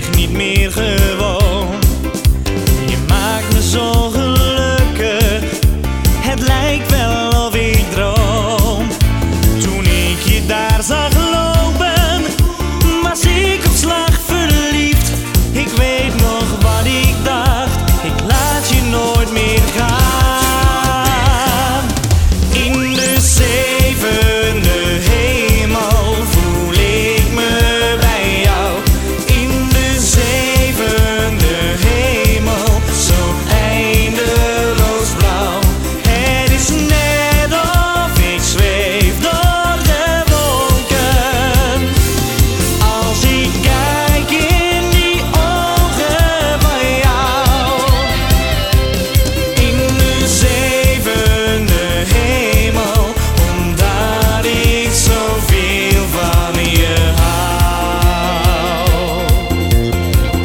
echt niet meer gewoon. Je maakt me zo gelukkig, het lijkt wel.